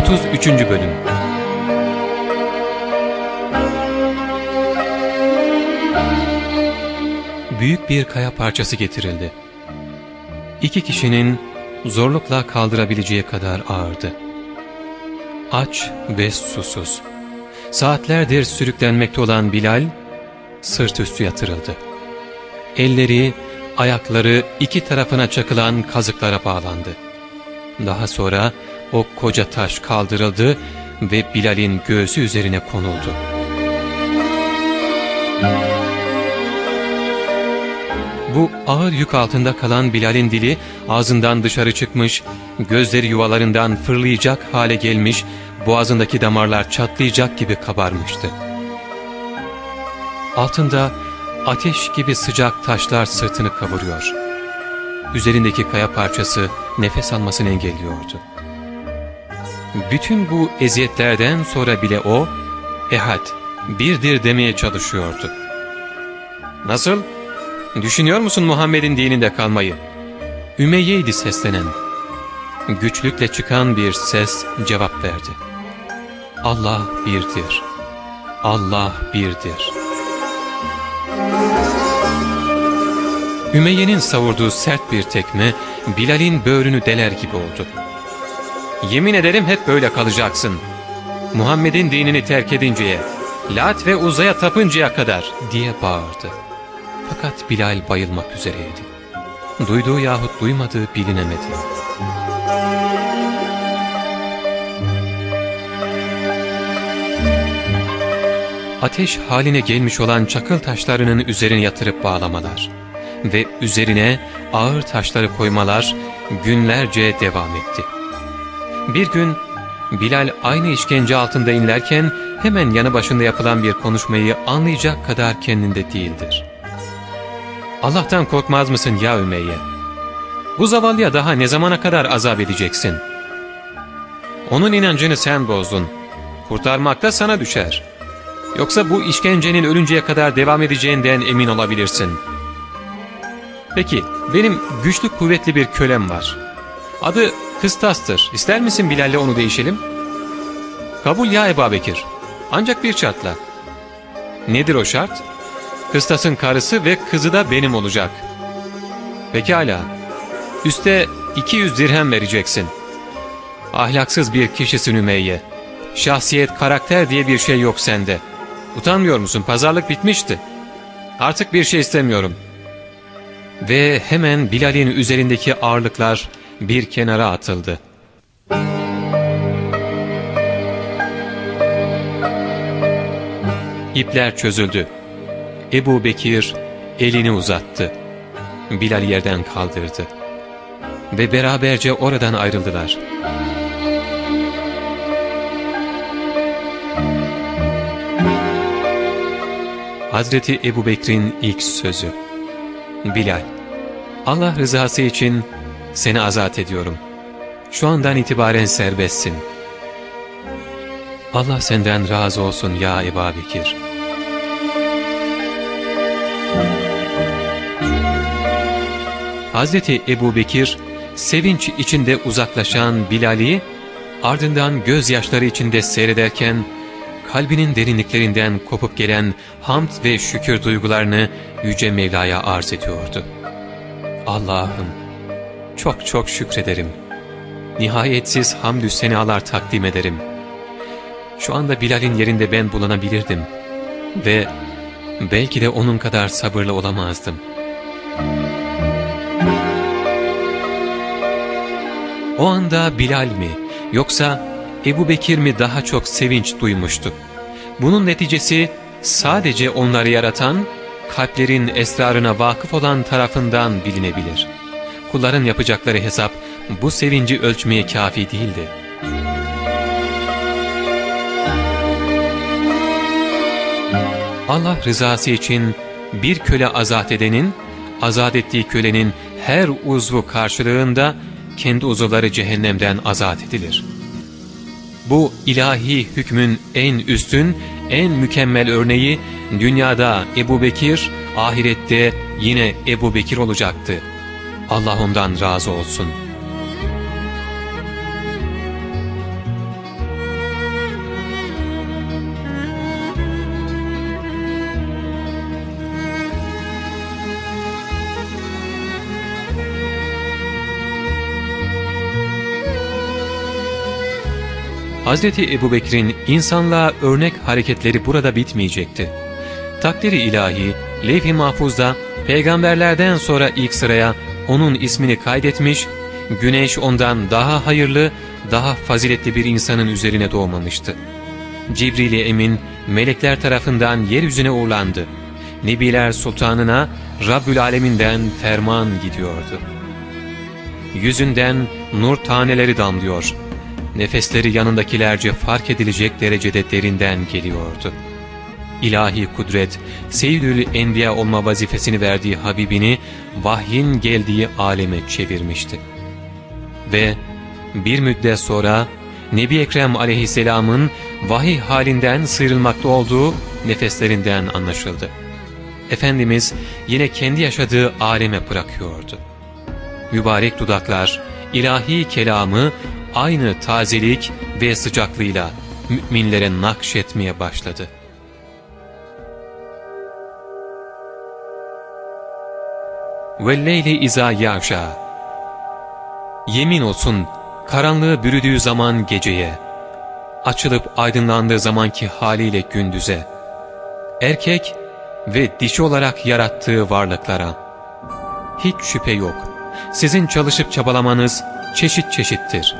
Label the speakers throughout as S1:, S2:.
S1: 33. Bölüm Büyük bir kaya parçası getirildi. İki kişinin zorlukla kaldırabileceği kadar ağırdı. Aç ve susuz. Saatlerdir sürüklenmekte olan Bilal, sırt üstü yatırıldı. Elleri, ayakları iki tarafına çakılan kazıklara bağlandı. Daha sonra o koca taş kaldırıldı ve Bilal'in göğsü üzerine konuldu. Bu ağır yük altında kalan Bilal'in dili ağzından dışarı çıkmış, gözleri yuvalarından fırlayacak hale gelmiş, boğazındaki damarlar çatlayacak gibi kabarmıştı. Altında ateş gibi sıcak taşlar sırtını kavuruyor. Üzerindeki kaya parçası nefes almasını engelliyordu. Bütün bu eziyetlerden sonra bile o, ehad, birdir demeye çalışıyordu. ''Nasıl? Düşünüyor musun Muhammed'in dininde kalmayı?'' Ümeyye'ydi seslenen. Güçlükle çıkan bir ses cevap verdi. Allah birdir. Allah birdir. Ümeyye'nin savurduğu sert bir tekme Bilal'in böğrünü deler gibi oldu. Yemin ederim hep böyle kalacaksın. Muhammed'in dinini terk edinceye, Lat ve Uzay'a tapıncaya kadar diye bağırdı. Fakat Bilal bayılmak üzereydi. Duyduğu yahut duymadığı bilinemedi. Ateş haline gelmiş olan çakıl taşlarının üzerine yatırıp bağlamalar ve üzerine ağır taşları koymalar günlerce devam etti. Bir gün Bilal aynı işkence altında inlerken hemen yanı başında yapılan bir konuşmayı anlayacak kadar kendinde değildir. Allah'tan korkmaz mısın ya Ümeyye? Bu zavallıya daha ne zamana kadar azap edeceksin? Onun inancını sen bozdun. Kurtarmak da sana düşer. Yoksa bu işkencenin ölünceye kadar devam edeceğinden emin olabilirsin. Peki, benim güçlü kuvvetli bir kölem var. Adı Kıstas'tır. İster misin Bilal'le onu değişelim? Kabul ya Ebu Bekir. Ancak bir şartla. Nedir o şart? Kıstas'ın karısı ve kızı da benim olacak. Pekala. Üste 200 dirhem vereceksin. Ahlaksız bir kişisin Ümeyye. Şahsiyet, karakter diye bir şey yok sende. Utanmıyor musun? Pazarlık bitmişti. Artık bir şey istemiyorum. Ve hemen Bilal'in üzerindeki ağırlıklar bir kenara atıldı. İpler çözüldü. Ebu Bekir elini uzattı. Bilal yerden kaldırdı. Ve beraberce oradan ayrıldılar. Hazreti Ebu Bekir'in ilk sözü. Bilal, Allah rızası için seni azat ediyorum. Şu andan itibaren serbestsin. Allah senden razı olsun ya Ebu Bekir. Hazreti Ebu Bekir, sevinç içinde uzaklaşan Bilal'i, ardından gözyaşları içinde seyrederken, kalbinin derinliklerinden kopup gelen hamd ve şükür duygularını Yüce Mevla'ya arz ediyordu. Allah'ım, çok çok şükrederim. Nihayetsiz hamdü senalar takdim ederim. Şu anda Bilal'in yerinde ben bulunabilirdim. Ve belki de onun kadar sabırlı olamazdım. O anda Bilal mi yoksa Ebu Bekir mi daha çok sevinç duymuştu? Bunun neticesi sadece onları yaratan, kalplerin esrarına vakıf olan tarafından bilinebilir. Kulların yapacakları hesap bu sevinci ölçmeye kafi değildi. Allah rızası için bir köle azat edenin, azat ettiği kölenin her uzvu karşılığında kendi uzuvları cehennemden azat edilir. Bu ilahi hükmün en üstün, en mükemmel örneği dünyada Ebu Bekir, ahirette yine Ebu Bekir olacaktı. Allah ondan razı olsun. Hz. Ebu Bekir'in insanlığa örnek hareketleri burada bitmeyecekti. Takdiri ilahi, levh-i mahfuzda peygamberlerden sonra ilk sıraya onun ismini kaydetmiş, güneş ondan daha hayırlı, daha faziletli bir insanın üzerine doğmamıştı. Cibril-i Emin melekler tarafından yeryüzüne uğurlandı. Nebiler Sultanına Rabbül Aleminden ferman gidiyordu. Yüzünden nur taneleri damlıyor. Nefesleri yanındakilerce fark edilecek derecede derinden geliyordu. İlahi kudret, Seyyidül Enbiya olma vazifesini verdiği Habibini vahyin geldiği aleme çevirmişti. Ve bir müddet sonra Nebi Ekrem aleyhisselamın vahiy halinden sıyrılmakta olduğu nefeslerinden anlaşıldı. Efendimiz yine kendi yaşadığı aleme bırakıyordu. Mübarek dudaklar, ilahi kelamı aynı tazelik ve sıcaklığıyla müminlere nakşetmeye başladı. ve leyle iza yavşa. Yemin olsun karanlığı bürüdüğü zaman geceye, açılıp aydınlandığı zamanki haliyle gündüze, erkek ve dişi olarak yarattığı varlıklara. Hiç şüphe yok, sizin çalışıp çabalamanız çeşit çeşittir.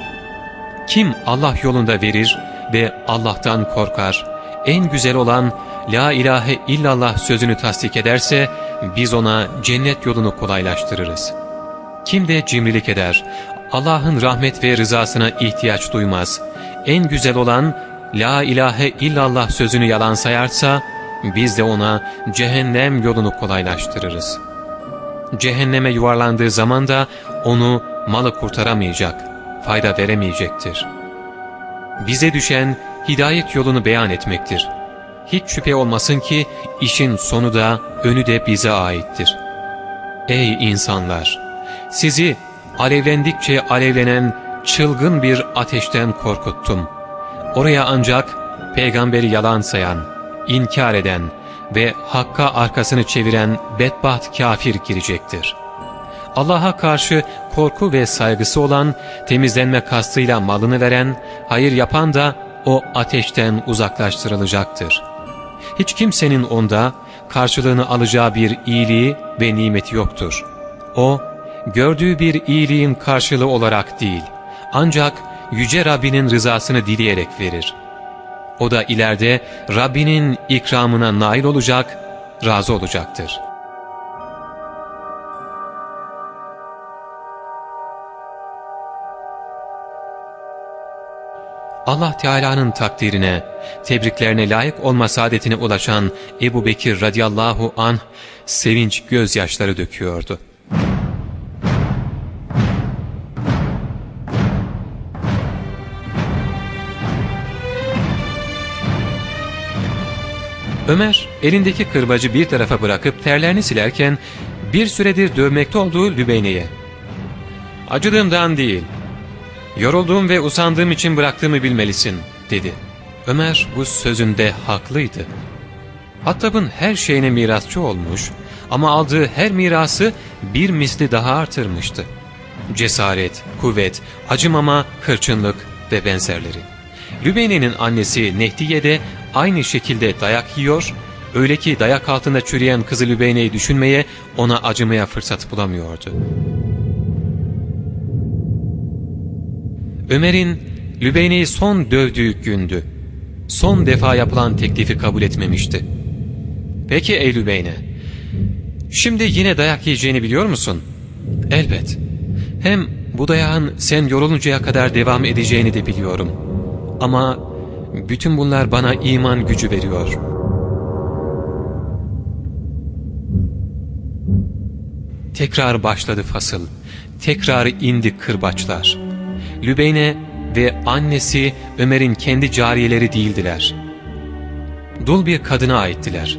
S1: Kim Allah yolunda verir ve Allah'tan korkar, en güzel olan La ilahe illallah sözünü tasdik ederse, biz ona cennet yolunu kolaylaştırırız. Kim de cimrilik eder, Allah'ın rahmet ve rızasına ihtiyaç duymaz. En güzel olan La ilahe illallah sözünü yalan sayarsa biz de ona cehennem yolunu kolaylaştırırız. Cehenneme yuvarlandığı zaman da onu malı kurtaramayacak, fayda veremeyecektir. Bize düşen hidayet yolunu beyan etmektir. Hiç şüphe olmasın ki işin sonu da önü de bize aittir. Ey insanlar! Sizi alevlendikçe alevlenen çılgın bir ateşten korkuttum. Oraya ancak peygamberi yalan sayan, inkar eden ve hakka arkasını çeviren bedbaht kafir girecektir. Allah'a karşı korku ve saygısı olan, temizlenme kastıyla malını veren, hayır yapan da o ateşten uzaklaştırılacaktır. Hiç kimsenin onda karşılığını alacağı bir iyiliği ve nimeti yoktur. O, gördüğü bir iyiliğin karşılığı olarak değil, ancak Yüce Rabbinin rızasını dileyerek verir. O da ileride Rabbinin ikramına nail olacak, razı olacaktır. Allah Teala'nın takdirine, tebriklerine layık olma saadetine ulaşan Ebu Bekir radıyallahu anh sevinç gözyaşları döküyordu. Ömer elindeki kırbacı bir tarafa bırakıp terlerini silerken bir süredir dövmekte olduğu Lübeyne'ye ''Acıdığımdan değil, yorulduğum ve usandığım için bıraktığımı bilmelisin.'' dedi. Ömer bu sözünde haklıydı. Hattab'ın her şeyine mirasçı olmuş ama aldığı her mirası bir misli daha artırmıştı. Cesaret, kuvvet, acımama, hırçınlık ve benzerleri. Lübeyne'nin annesi Nehdiye de aynı şekilde dayak yiyor, öyle ki dayak altında çürüyen kızı Lübeyne'yi düşünmeye, ona acımaya fırsat bulamıyordu. Ömer'in Lübeyne'yi son dövdüğü gündü. Son defa yapılan teklifi kabul etmemişti. ''Peki ey Lübeyne, şimdi yine dayak yiyeceğini biliyor musun?'' ''Elbet. Hem bu dayağın sen yoruluncaya kadar devam edeceğini de biliyorum. Ama bütün bunlar bana iman gücü veriyor. Tekrar başladı fasıl. Tekrar indi kırbaçlar. Lübeyne ve annesi Ömer'in kendi cariyeleri değildiler. Dul bir kadına aittiler.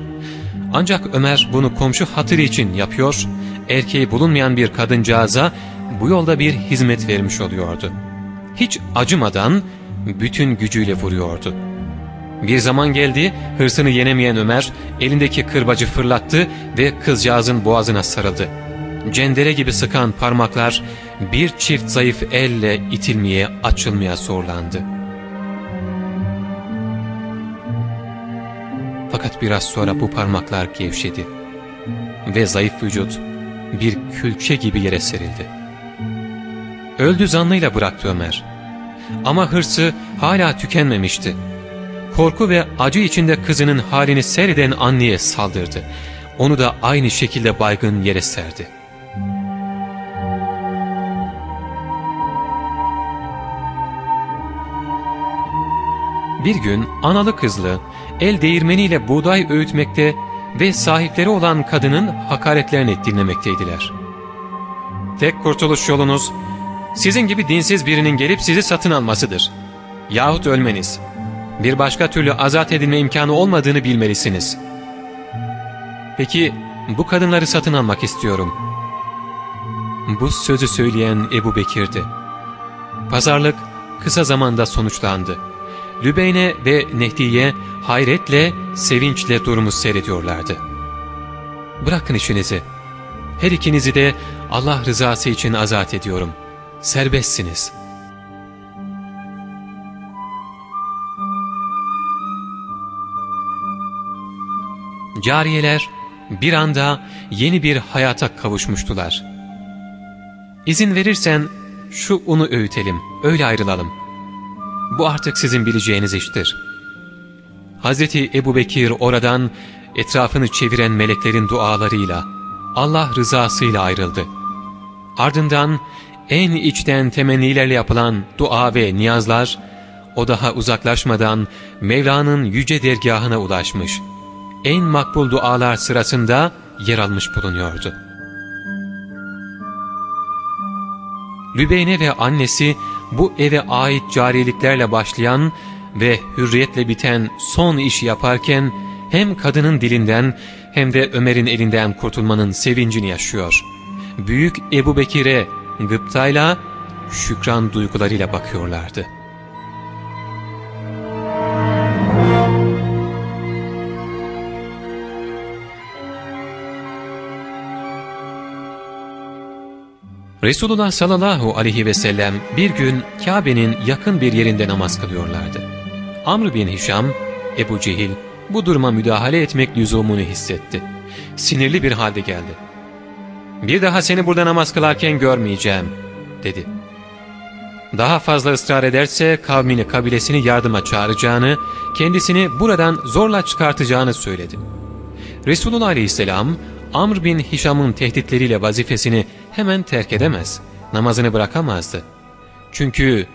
S1: Ancak Ömer bunu komşu hatırı için yapıyor, erkeği bulunmayan bir kadıncağıza bu yolda bir hizmet vermiş oluyordu. Hiç acımadan bütün gücüyle vuruyordu. Bir zaman geldi, hırsını yenemeyen Ömer elindeki kırbacı fırlattı ve kızcağızın boğazına sarıldı cendere gibi sıkan parmaklar bir çift zayıf elle itilmeye açılmaya zorlandı. Fakat biraz sonra bu parmaklar gevşedi ve zayıf vücut bir külçe gibi yere serildi. Öldü zannıyla bıraktı Ömer. Ama hırsı hala tükenmemişti. Korku ve acı içinde kızının halini seyreden anneye saldırdı. Onu da aynı şekilde baygın yere serdi.'' Bir gün analı kızlı el değirmeniyle buğday öğütmekte ve sahipleri olan kadının hakaretlerini dinlemekteydiler. Tek kurtuluş yolunuz sizin gibi dinsiz birinin gelip sizi satın almasıdır. Yahut ölmeniz. Bir başka türlü azat edilme imkanı olmadığını bilmelisiniz. Peki bu kadınları satın almak istiyorum. Bu sözü söyleyen Ebu Bekir'di. Pazarlık kısa zamanda sonuçlandı. Lübeyne ve Nehdiye hayretle, sevinçle durumu seyrediyorlardı. Bırakın işinizi. Her ikinizi de Allah rızası için azat ediyorum. Serbestsiniz. Cariyeler bir anda yeni bir hayata kavuşmuştular. İzin verirsen şu unu öğütelim, öyle ayrılalım. Bu artık sizin bileceğiniz iştir. Hazreti Ebu Bekir oradan etrafını çeviren meleklerin dualarıyla, Allah rızasıyla ayrıldı. Ardından en içten temennilerle yapılan dua ve niyazlar, o daha uzaklaşmadan Mevla'nın yüce dergahına ulaşmış, en makbul dualar sırasında yer almış bulunuyordu. Lübeyne ve annesi bu eve ait cariliklerle başlayan ve hürriyetle biten son işi yaparken hem kadının dilinden hem de Ömer'in elinden kurtulmanın sevincini yaşıyor. Büyük Ebu Bekir'e gıptayla, şükran duygularıyla bakıyorlardı. Resulullah sallallahu aleyhi ve sellem bir gün Kabe'nin yakın bir yerinde namaz kılıyorlardı. Amr bin Hişam, Ebu Cehil bu duruma müdahale etmek lüzumunu hissetti. Sinirli bir halde geldi. ''Bir daha seni burada namaz kılarken görmeyeceğim.'' dedi. Daha fazla ısrar ederse kavmini kabilesini yardıma çağıracağını, kendisini buradan zorla çıkartacağını söyledi. Resulullah aleyhisselam Amr bin Hişam'ın tehditleriyle vazifesini hemen terk edemez, namazını bırakamazdı. Çünkü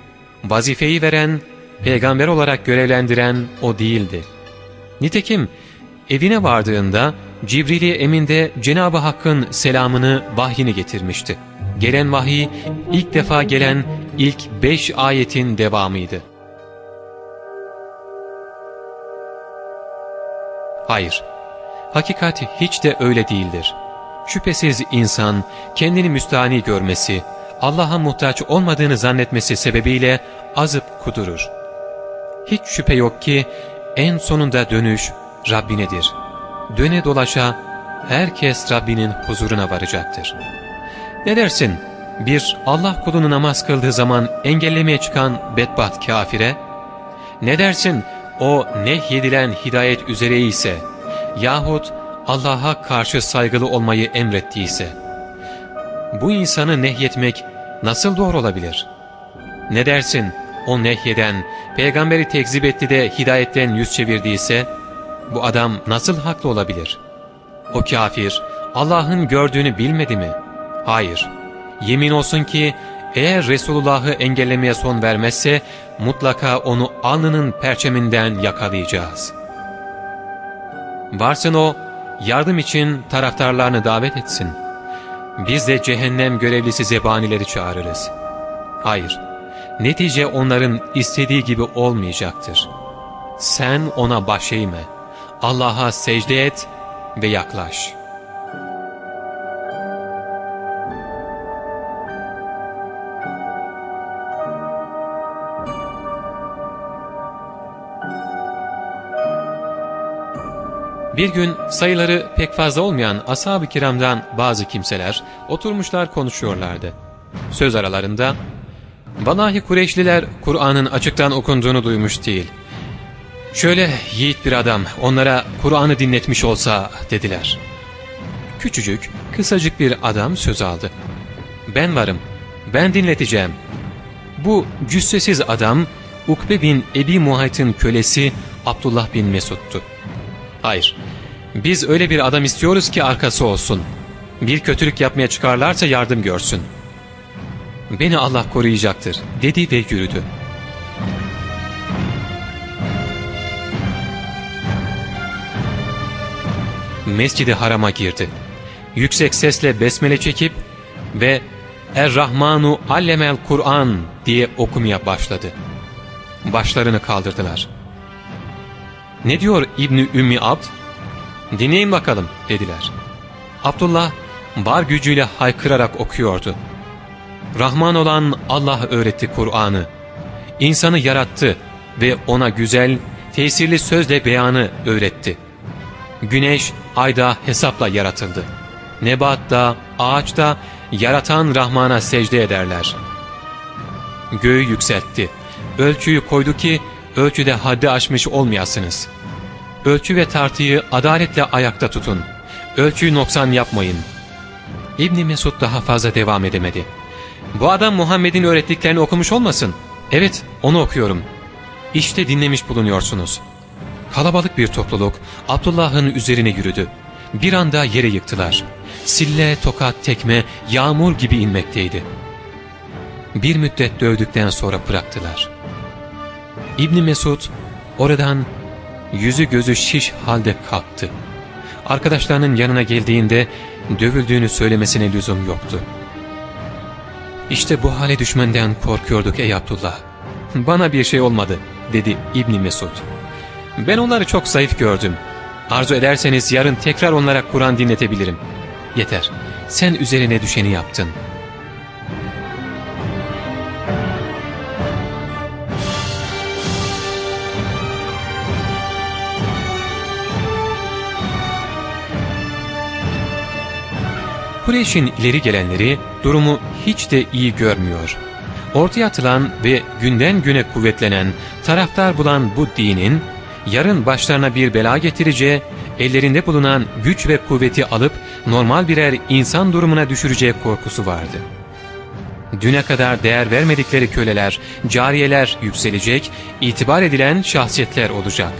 S1: vazifeyi veren, peygamber olarak görevlendiren o değildi. Nitekim evine vardığında Cibril-i Emin'de Cenab-ı Hakk'ın selamını, vahyini getirmişti. Gelen vahiy ilk defa gelen ilk beş ayetin devamıydı. Hayır, hakikat hiç de öyle değildir. Şüphesiz insan kendini müstahni görmesi, Allah'a muhtaç olmadığını zannetmesi sebebiyle azıp kudurur. Hiç şüphe yok ki en sonunda dönüş Rabbinedir. Döne dolaşa herkes Rabbinin huzuruna varacaktır. Ne dersin bir Allah kulunu namaz kıldığı zaman engellemeye çıkan bedbaht kafire? Ne dersin o nehyedilen hidayet üzere ise yahut Allah'a karşı saygılı olmayı emrettiyse? Bu insanı nehyetmek nasıl doğru olabilir? Ne dersin o nehyeden, peygamberi tekzip etti de hidayetten yüz çevirdiyse, bu adam nasıl haklı olabilir? O kafir, Allah'ın gördüğünü bilmedi mi? Hayır. Yemin olsun ki, eğer Resulullah'ı engellemeye son vermezse, mutlaka onu alnının perçeminden yakalayacağız. Varsın o, yardım için taraftarlarını davet etsin. Biz de cehennem görevlisi zebanileri çağırırız. Hayır, netice onların istediği gibi olmayacaktır. Sen ona baş eğme, Allah'a secde et ve yaklaş. Bir gün sayıları pek fazla olmayan ashab-ı kiramdan bazı kimseler oturmuşlar konuşuyorlardı. Söz aralarında ''Vallahi Kureyşliler Kur'an'ın açıktan okunduğunu duymuş değil. Şöyle yiğit bir adam onlara Kur'an'ı dinletmiş olsa dediler. Küçücük, kısacık bir adam söz aldı. Ben varım, ben dinleteceğim. Bu cüssesiz adam Ukbe bin Ebi Muhayt'ın kölesi Abdullah bin Mesud'tu. Hayır, biz öyle bir adam istiyoruz ki arkası olsun. Bir kötülük yapmaya çıkarlarsa yardım görsün. Beni Allah koruyacaktır dedi ve yürüdü. Mescidi Haram'a girdi. Yüksek sesle besmele çekip ve Er-Rahmanu allemel Kur'an diye okumaya başladı. Başlarını kaldırdılar. Ne diyor İbni Ümmi Abd? Dinleyin bakalım dediler. Abdullah var gücüyle haykırarak okuyordu. Rahman olan Allah öğretti Kur'an'ı. İnsanı yarattı ve ona güzel, tesirli sözle beyanı öğretti. Güneş, ayda hesapla yaratıldı. Nebatta, ağaçta yaratan Rahman'a secde ederler. Göğü yükseltti. Ölçüyü koydu ki ölçüde haddi aşmış olmayasınız. Ölçü ve tartıyı adaletle ayakta tutun. Ölçüyü noksan yapmayın. İbni Mesud daha fazla devam edemedi. Bu adam Muhammed'in öğrettiklerini okumuş olmasın? Evet, onu okuyorum. İşte dinlemiş bulunuyorsunuz. Kalabalık bir topluluk Abdullah'ın üzerine yürüdü. Bir anda yere yıktılar. Sille, tokat, tekme, yağmur gibi inmekteydi. Bir müddet dövdükten sonra bıraktılar. İbni Mesud oradan yüzü gözü şiş halde kalktı. Arkadaşlarının yanına geldiğinde dövüldüğünü söylemesine lüzum yoktu. İşte bu hale düşmenden korkuyorduk ey Abdullah. Bana bir şey olmadı dedi İbni Mesud. Ben onları çok zayıf gördüm. Arzu ederseniz yarın tekrar onlara Kur'an dinletebilirim. Yeter, sen üzerine düşeni yaptın. Kureyş'in ileri gelenleri durumu hiç de iyi görmüyor. Ortaya atılan ve günden güne kuvvetlenen, taraftar bulan bu dinin, yarın başlarına bir bela getireceği, ellerinde bulunan güç ve kuvveti alıp normal birer insan durumuna düşüreceği korkusu vardı. Düne kadar değer vermedikleri köleler, cariyeler yükselecek, itibar edilen şahsiyetler olacak.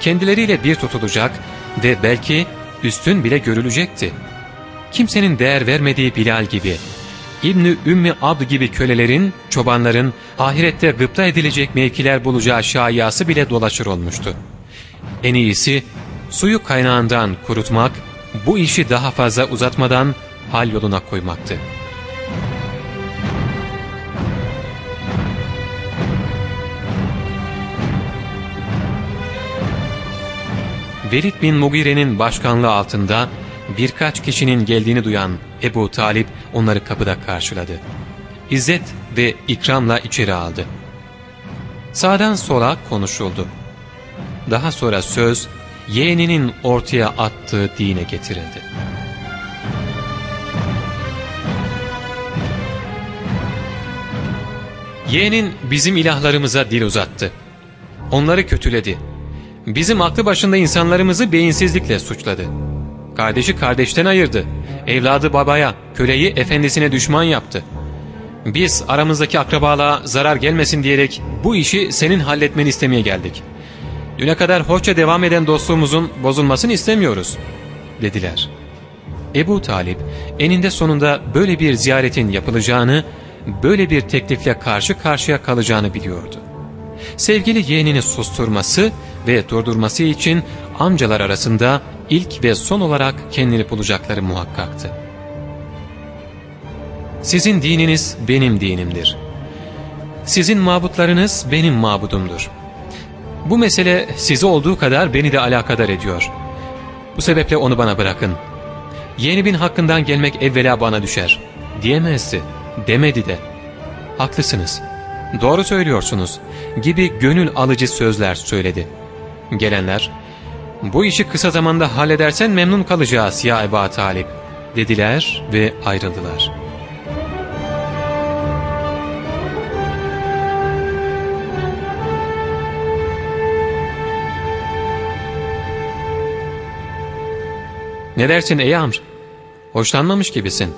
S1: Kendileriyle bir tutulacak ve belki üstün bile görülecekti. Kimsenin değer vermediği Bilal gibi, İbni Ümmi Abd gibi kölelerin, çobanların ahirette gıpta edilecek mevkiler bulacağı şayiası bile dolaşır olmuştu. En iyisi suyu kaynağından kurutmak, bu işi daha fazla uzatmadan hal yoluna koymaktı. Velid bin Mugire'nin başkanlığı altında birkaç kişinin geldiğini duyan Ebu Talip onları kapıda karşıladı. İzzet ve ikramla içeri aldı. Sağdan sola konuşuldu. Daha sonra söz yeğeninin ortaya attığı dine getirildi. Yeğenin bizim ilahlarımıza dil uzattı. Onları kötüledi. Bizim aklı başında insanlarımızı beyinsizlikle suçladı. Kardeşi kardeşten ayırdı. Evladı babaya, köleyi efendisine düşman yaptı. Biz aramızdaki akrabalığa zarar gelmesin diyerek bu işi senin halletmeni istemeye geldik. Düne kadar hoşça devam eden dostluğumuzun bozulmasını istemiyoruz, dediler. Ebu Talip eninde sonunda böyle bir ziyaretin yapılacağını, böyle bir teklifle karşı karşıya kalacağını biliyordu. Sevgili yeğenini susturması ve durdurması için amcalar arasında ilk ve son olarak kendini bulacakları muhakkaktı. Sizin dininiz benim dinimdir. Sizin mabutlarınız benim mabudumdur. Bu mesele sizi olduğu kadar beni de alakadar ediyor. Bu sebeple onu bana bırakın. Yeni bin hakkından gelmek evvela bana düşer. Diyemezdi, demedi de. Haklısınız, doğru söylüyorsunuz gibi gönül alıcı sözler söyledi. Gelenler, ''Bu işi kısa zamanda halledersen memnun kalacağız ya Eba Talip.'' dediler ve ayrıldılar. ''Ne dersin ey Amr? Hoşlanmamış gibisin.''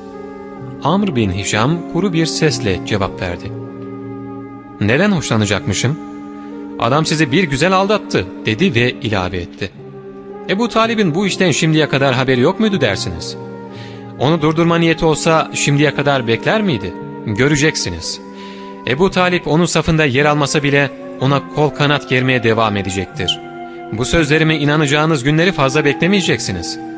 S1: Amr bin Hişam kuru bir sesle cevap verdi. ''Neden hoşlanacakmışım?'' ''Adam sizi bir güzel aldattı.'' dedi ve ilave etti. ''Ebu Talib'in bu işten şimdiye kadar haberi yok muydu dersiniz? Onu durdurma niyeti olsa şimdiye kadar bekler miydi? Göreceksiniz. Ebu Talip onun safında yer almasa bile ona kol kanat germeye devam edecektir. Bu sözlerime inanacağınız günleri fazla beklemeyeceksiniz.''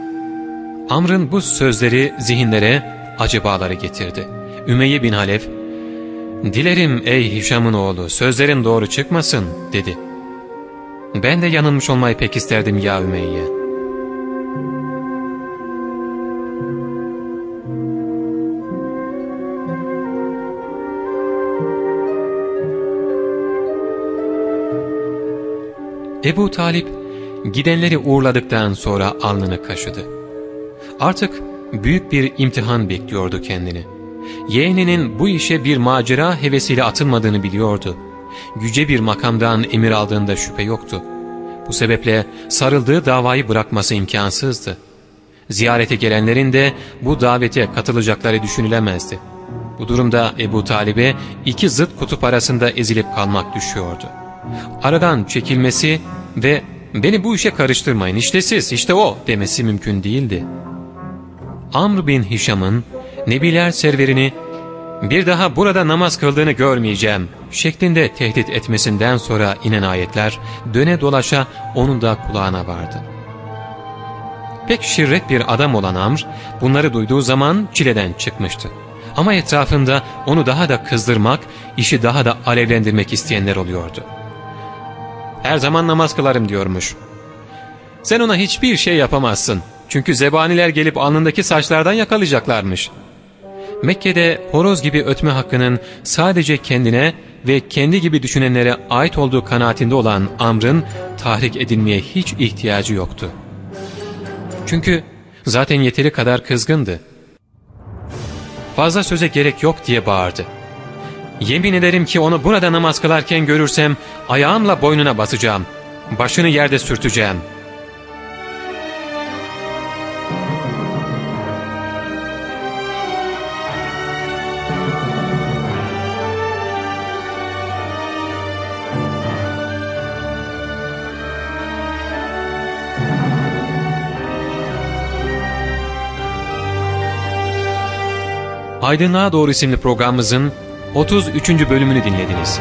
S1: Amr'ın bu sözleri zihinlere acı bağları getirdi. Ümeyye bin Halef, ''Dilerim ey Hişam'ın oğlu sözlerin doğru çıkmasın.'' dedi. ''Ben de yanılmış olmayı pek isterdim ya Ümeyye.'' Ebu Talip gidenleri uğurladıktan sonra alnını kaşıdı. Artık büyük bir imtihan bekliyordu kendini. Yeğeninin bu işe bir macera hevesiyle atılmadığını biliyordu. Yüce bir makamdan emir aldığında şüphe yoktu. Bu sebeple sarıldığı davayı bırakması imkansızdı. Ziyarete gelenlerin de bu davete katılacakları düşünülemezdi. Bu durumda Ebu Talib'e iki zıt kutup arasında ezilip kalmak düşüyordu. Aradan çekilmesi ve ''Beni bu işe karıştırmayın, işte siz, işte o'' demesi mümkün değildi. Amr bin Hişam'ın Nebiler serverini ''Bir daha burada namaz kıldığını görmeyeceğim'' şeklinde tehdit etmesinden sonra inen ayetler döne dolaşa onun da kulağına vardı. Pek şirret bir adam olan Amr bunları duyduğu zaman çileden çıkmıştı. Ama etrafında onu daha da kızdırmak, işi daha da alevlendirmek isteyenler oluyordu. Her zaman namaz kılarım diyormuş. Sen ona hiçbir şey yapamazsın. Çünkü zebaniler gelip alnındaki saçlardan yakalayacaklarmış. Mekke'de horoz gibi ötme hakkının sadece kendine ve kendi gibi düşünenlere ait olduğu kanaatinde olan Amr'ın tahrik edilmeye hiç ihtiyacı yoktu. Çünkü zaten yeteri kadar kızgındı. Fazla söze gerek yok diye bağırdı. Yemin ederim ki onu burada namaz kılarken görürsem ayağımla boynuna basacağım. Başını yerde sürteceğim.'' Aydınlığa Doğru isimli programımızın 33. bölümünü dinlediniz.